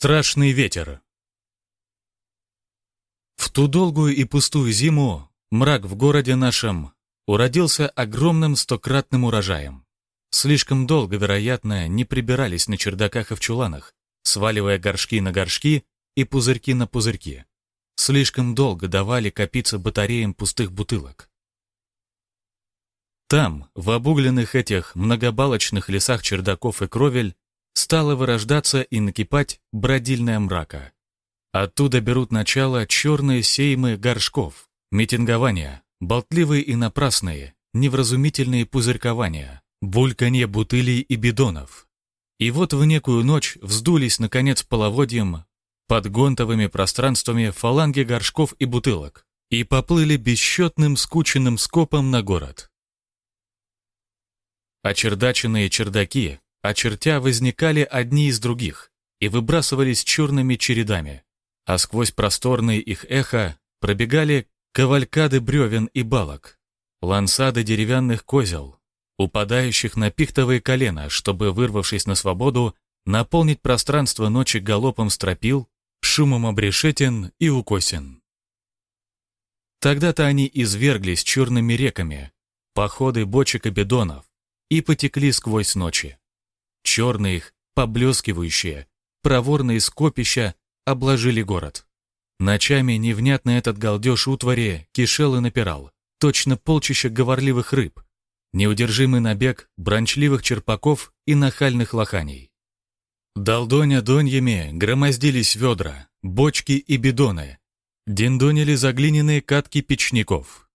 Страшный ветер. В ту долгую и пустую зиму мрак в городе нашем уродился огромным стократным урожаем. Слишком долго, вероятно, не прибирались на чердаках и в чуланах, сваливая горшки на горшки и пузырьки на пузырьки. Слишком долго давали копиться батареям пустых бутылок. Там, в обугленных этих многобалочных лесах чердаков и кровель, стала вырождаться и накипать бродильная мрака. Оттуда берут начало черные сеймы горшков, митингования, болтливые и напрасные, невразумительные пузырькования, бульканье бутылей и бидонов. И вот в некую ночь вздулись, наконец, половодьем под гонтовыми пространствами фаланги горшков и бутылок и поплыли бесчетным скученным скопом на город. Очердаченные чердаки, очертя, возникали одни из других и выбрасывались черными чередами, а сквозь просторные их эхо пробегали кавалькады бревен и балок, лансады деревянных козел, упадающих на пихтовые колена, чтобы, вырвавшись на свободу, наполнить пространство ночи галопом стропил, шумом обрешетен и укосен. Тогда-то они изверглись черными реками, походы бочек и бидонов, и потекли сквозь ночи. Черные их, поблескивающие, проворные скопища обложили город. Ночами невнятно этот галдеж утвари кишел и напирал, точно полчища говорливых рыб, неудержимый набег брончливых черпаков и нахальных лоханей. Долдоня доньями громоздились ведра, бочки и бидоны, диндонили заглиняные катки печников.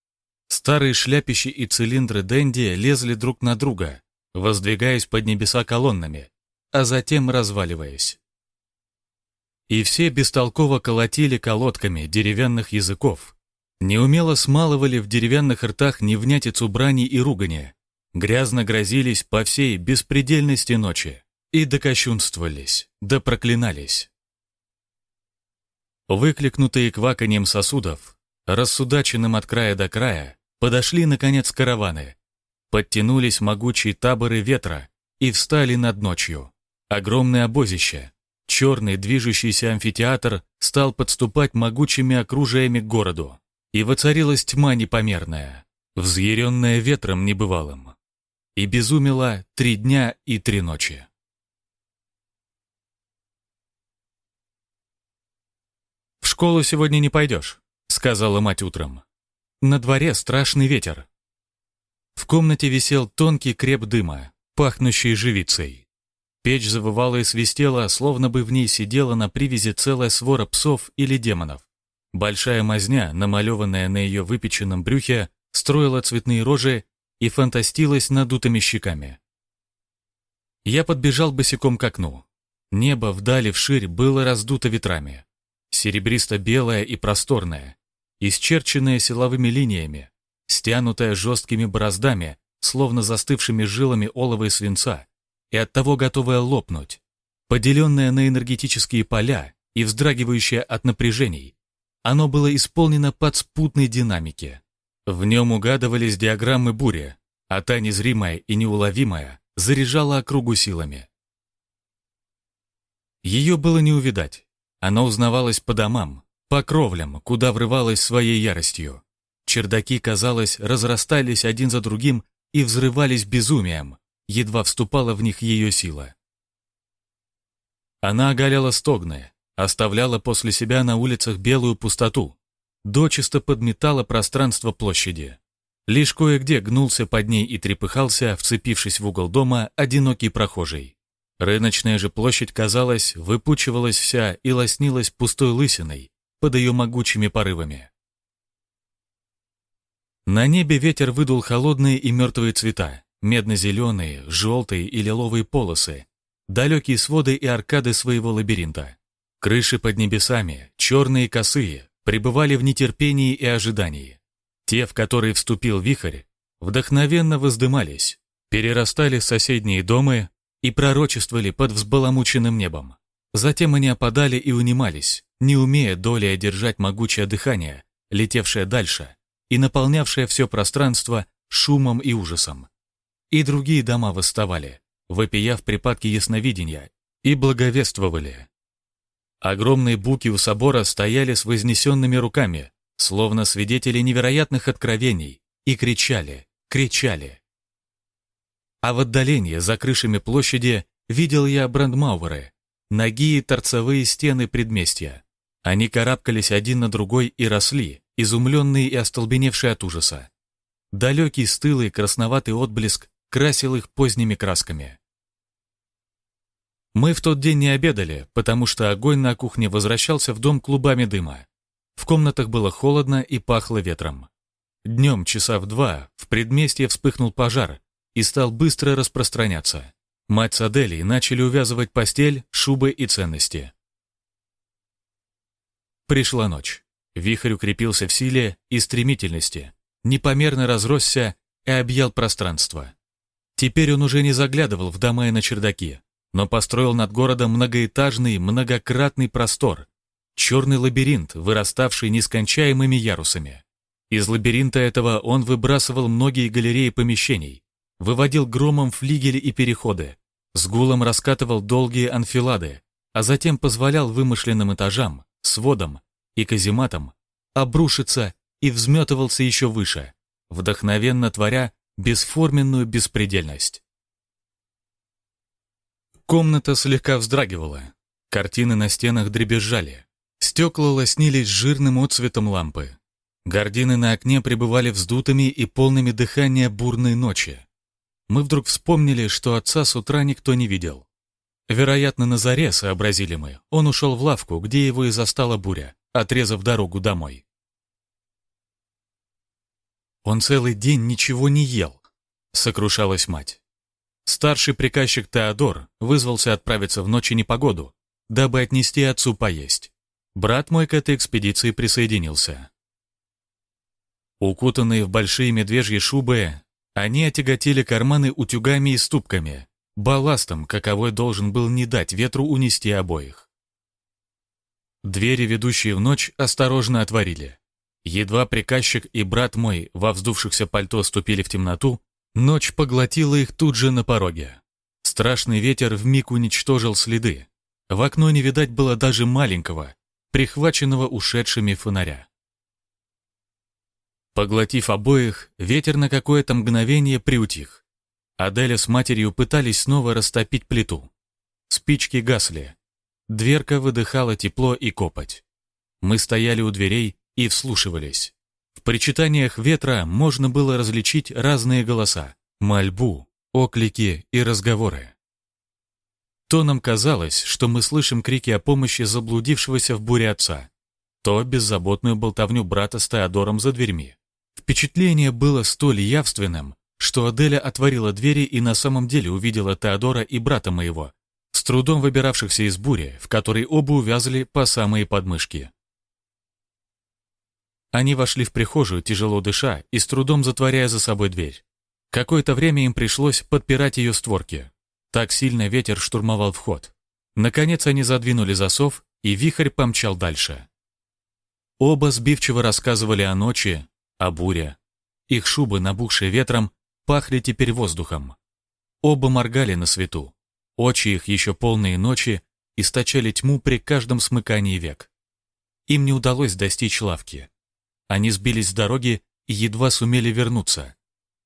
Старые шляпищи и цилиндры Дэнди лезли друг на друга, воздвигаясь под небеса колоннами, а затем разваливаясь. И все бестолково колотили колодками деревянных языков, неумело смалывали в деревянных ртах невнятицу брани и ругани, грязно грозились по всей беспредельности ночи и докощунствовались, да проклинались. Выкликнутые кваканьем сосудов, рассудаченным от края до края, подошли, наконец, караваны, Подтянулись могучие таборы ветра и встали над ночью. Огромное обозище, черный движущийся амфитеатр стал подступать могучими окружиями к городу. И воцарилась тьма непомерная, взъяренная ветром небывалым. И безумела три дня и три ночи. «В школу сегодня не пойдешь», — сказала мать утром. «На дворе страшный ветер. В комнате висел тонкий креп дыма, пахнущий живицей. Печь завывала и свистела, словно бы в ней сидела на привязи целая свора псов или демонов. Большая мазня, намалеванная на ее выпеченном брюхе, строила цветные рожи и фантастилась надутыми щеками. Я подбежал босиком к окну. Небо вдали вширь было раздуто ветрами. Серебристо-белое и просторное, исчерченное силовыми линиями, стянутая жесткими бороздами, словно застывшими жилами олова и свинца, и оттого готовая лопнуть, поделенная на энергетические поля и вздрагивающее от напряжений, оно было исполнено под спутной динамики. В нем угадывались диаграммы бури, а та незримая и неуловимая заряжала округу силами. Ее было не увидать. Она узнавалась по домам, по кровлям, куда врывалась своей яростью. Чердаки, казалось, разрастались один за другим и взрывались безумием, едва вступала в них ее сила. Она оголяла стогны, оставляла после себя на улицах белую пустоту, дочисто подметала пространство площади. Лишь кое-где гнулся под ней и трепыхался, вцепившись в угол дома, одинокий прохожий. Рыночная же площадь, казалось, выпучивалась вся и лоснилась пустой лысиной под ее могучими порывами. На небе ветер выдул холодные и мертвые цвета, медно-зеленые, желтые и лиловые полосы, далекие своды и аркады своего лабиринта. Крыши под небесами, черные косые, пребывали в нетерпении и ожидании. Те, в которые вступил вихрь, вдохновенно воздымались, перерастали соседние дома и пророчествовали под взбаламученным небом. Затем они опадали и унимались, не умея долей одержать могучее дыхание, летевшее дальше, и наполнявшая все пространство шумом и ужасом. И другие дома восставали, вопия в припадке ясновидения, и благовествовали. Огромные буки у собора стояли с вознесенными руками, словно свидетели невероятных откровений, и кричали, кричали. А в отдалении, за крышами площади, видел я брандмауэры, ноги и торцевые стены предместья. Они карабкались один на другой и росли, изумленные и остолбеневшие от ужаса. Далекий стылый красноватый отблеск красил их поздними красками. Мы в тот день не обедали, потому что огонь на кухне возвращался в дом клубами дыма. В комнатах было холодно и пахло ветром. Днем, часа в два, в предместье вспыхнул пожар и стал быстро распространяться. Мать с Аделей начали увязывать постель, шубы и ценности. Пришла ночь. Вихрь укрепился в силе и стремительности, непомерно разросся и объял пространство. Теперь он уже не заглядывал в дома и на чердаки, но построил над городом многоэтажный, многократный простор, черный лабиринт, выраставший нескончаемыми ярусами. Из лабиринта этого он выбрасывал многие галереи помещений, выводил громом флигели и переходы, с гулом раскатывал долгие анфилады, а затем позволял вымышленным этажам, сводам и казематам обрушиться и взметывался еще выше, вдохновенно творя бесформенную беспредельность. Комната слегка вздрагивала. Картины на стенах дребезжали. Стекла лоснились жирным отцветом лампы. Гардины на окне пребывали вздутыми и полными дыхания бурной ночи. Мы вдруг вспомнили, что отца с утра никто не видел. Вероятно, на заре, сообразили мы, он ушел в лавку, где его и застала буря, отрезав дорогу домой. Он целый день ничего не ел, сокрушалась мать. Старший приказчик Теодор вызвался отправиться в ночь и непогоду, дабы отнести отцу поесть. Брат мой к этой экспедиции присоединился. Укутанные в большие медвежьи шубы, они отяготили карманы утюгами и ступками, балластом, каковой должен был не дать ветру унести обоих. Двери, ведущие в ночь, осторожно отворили. Едва приказчик и брат мой во вздувшихся пальто ступили в темноту, Ночь поглотила их тут же на пороге. Страшный ветер вмиг уничтожил следы. В окно не видать было даже маленького, прихваченного ушедшими фонаря. Поглотив обоих, ветер на какое-то мгновение приутих. Аделя с матерью пытались снова растопить плиту. Спички гасли. Дверка выдыхала тепло и копоть. Мы стояли у дверей и вслушивались. В причитаниях ветра можно было различить разные голоса, мольбу, оклики и разговоры. То нам казалось, что мы слышим крики о помощи заблудившегося в буре отца, то беззаботную болтовню брата с Теодором за дверьми. Впечатление было столь явственным, что Аделя отворила двери и на самом деле увидела Теодора и брата моего, с трудом выбиравшихся из бури, в которой оба увязли по самые подмышки. Они вошли в прихожую, тяжело дыша и с трудом затворяя за собой дверь. Какое-то время им пришлось подпирать ее створки. Так сильно ветер штурмовал вход. Наконец они задвинули засов, и вихрь помчал дальше. Оба сбивчиво рассказывали о ночи, о буре. Их шубы, набухшие ветром, пахли теперь воздухом. Оба моргали на свету. Очи их, еще полные ночи, источали тьму при каждом смыкании век. Им не удалось достичь лавки. Они сбились с дороги и едва сумели вернуться.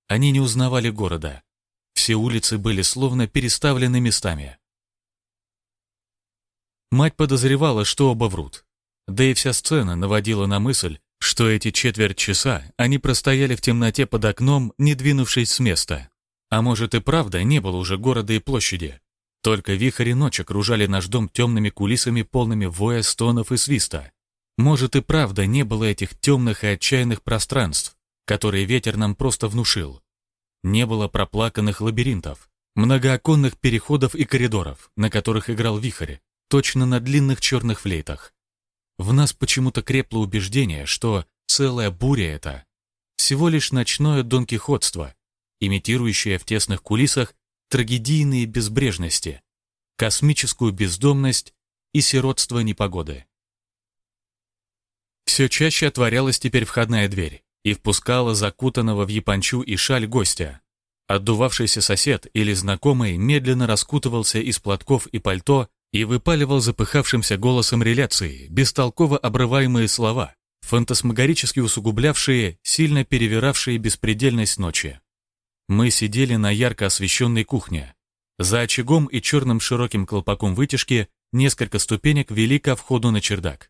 Они не узнавали города. Все улицы были словно переставлены местами. Мать подозревала, что оба врут. Да и вся сцена наводила на мысль, что эти четверть часа они простояли в темноте под окном, не двинувшись с места. А может и правда не было уже города и площади. Только вихрь и ночь окружали наш дом темными кулисами, полными воя, стонов и свиста. Может и правда не было этих темных и отчаянных пространств, которые ветер нам просто внушил. Не было проплаканных лабиринтов, многооконных переходов и коридоров, на которых играл вихрь, точно на длинных черных флейтах. В нас почему-то крепло убеждение, что целая буря это всего лишь ночное донкихотство, имитирующее в тесных кулисах трагедийные безбрежности, космическую бездомность и сиротство непогоды. Все чаще отворялась теперь входная дверь и впускала закутанного в япончу и шаль гостя. Отдувавшийся сосед или знакомый медленно раскутывался из платков и пальто и выпаливал запыхавшимся голосом реляции бестолково обрываемые слова, фантасмагорически усугублявшие, сильно перевиравшие беспредельность ночи. Мы сидели на ярко освещенной кухне. За очагом и черным широким колпаком вытяжки несколько ступенек вели ко входу на чердак.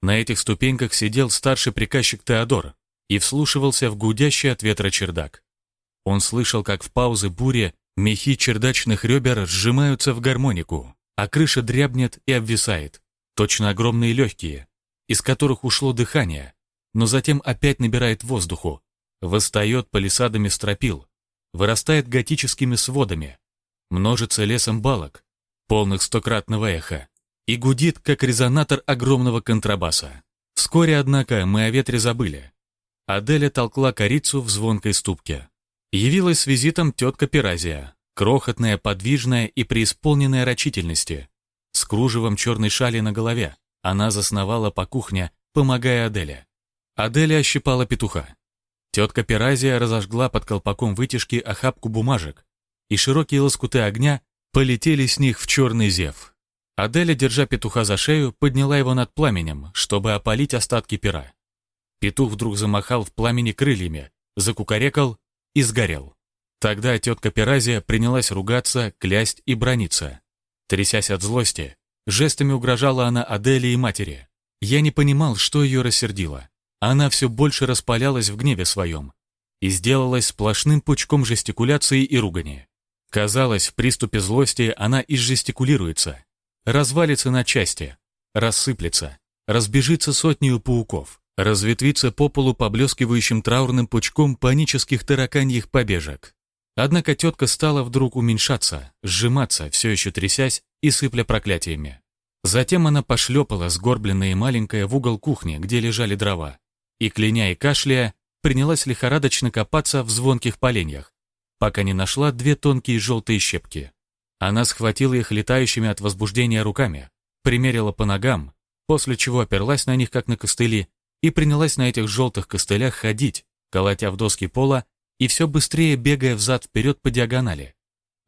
На этих ступеньках сидел старший приказчик Теодор и вслушивался в гудящий от ветра чердак. Он слышал, как в паузы бури мехи чердачных ребер сжимаются в гармонику, а крыша дрябнет и обвисает, точно огромные легкие, из которых ушло дыхание, но затем опять набирает воздуху, восстает палисадами стропил, вырастает готическими сводами, множится лесом балок, полных стократного эха, и гудит, как резонатор огромного контрабаса. Вскоре, однако, мы о ветре забыли. Аделя толкла корицу в звонкой ступке. Явилась с визитом тетка Пиразия, крохотная, подвижная и преисполненная рачительности. С кружевом черной шали на голове. Она засновала по кухне, помогая Аделе. Аделя ощипала петуха. Тетка Пиразия разожгла под колпаком вытяжки охапку бумажек, и широкие лоскуты огня полетели с них в черный зев. Аделя, держа петуха за шею, подняла его над пламенем, чтобы опалить остатки пера. Петух вдруг замахал в пламени крыльями, закукарекал и сгорел. Тогда тетка Пиразия принялась ругаться, клясть и брониться. Трясясь от злости, жестами угрожала она Аделе и матери. Я не понимал, что ее рассердило. Она все больше распалялась в гневе своем и сделалась сплошным пучком жестикуляции и ругани. Казалось, в приступе злости она изжестикулируется, развалится на части, рассыплется, разбежится сотнею пауков, разветвится по полу поблескивающим траурным пучком панических тараканьих побежек. Однако тетка стала вдруг уменьшаться, сжиматься, все еще трясясь и сыпля проклятиями. Затем она пошлепала сгорбленная и маленькая в угол кухни, где лежали дрова, и, кляня и кашляя, принялась лихорадочно копаться в звонких поленьях, пока не нашла две тонкие желтые щепки. Она схватила их летающими от возбуждения руками, примерила по ногам, после чего оперлась на них, как на костыли, и принялась на этих желтых костылях ходить, колотя в доски пола и все быстрее бегая взад-вперед по диагонали.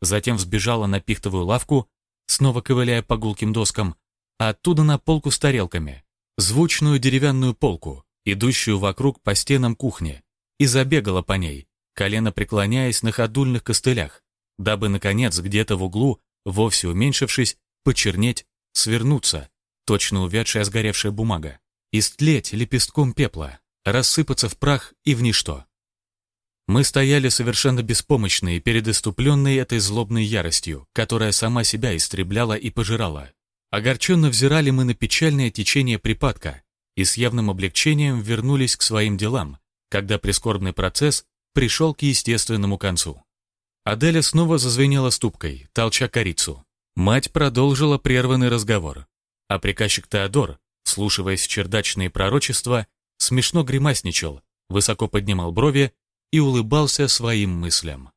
Затем взбежала на пихтовую лавку, снова ковыляя по гулким доскам, а оттуда на полку с тарелками, звучную деревянную полку, идущую вокруг по стенам кухни, и забегала по ней, колено преклоняясь на ходульных костылях, дабы, наконец, где-то в углу, вовсе уменьшившись, почернеть, свернуться, точно увядшая сгоревшая бумага, истлеть лепестком пепла, рассыпаться в прах и в ничто. Мы стояли совершенно беспомощные перед иступленной этой злобной яростью, которая сама себя истребляла и пожирала. Огорченно взирали мы на печальное течение припадка и с явным облегчением вернулись к своим делам, когда прискорбный процесс пришел к естественному концу. Аделя снова зазвенела ступкой, толча корицу. Мать продолжила прерванный разговор, а приказчик Теодор, слушаясь чердачные пророчества, смешно гримасничал, высоко поднимал брови и улыбался своим мыслям.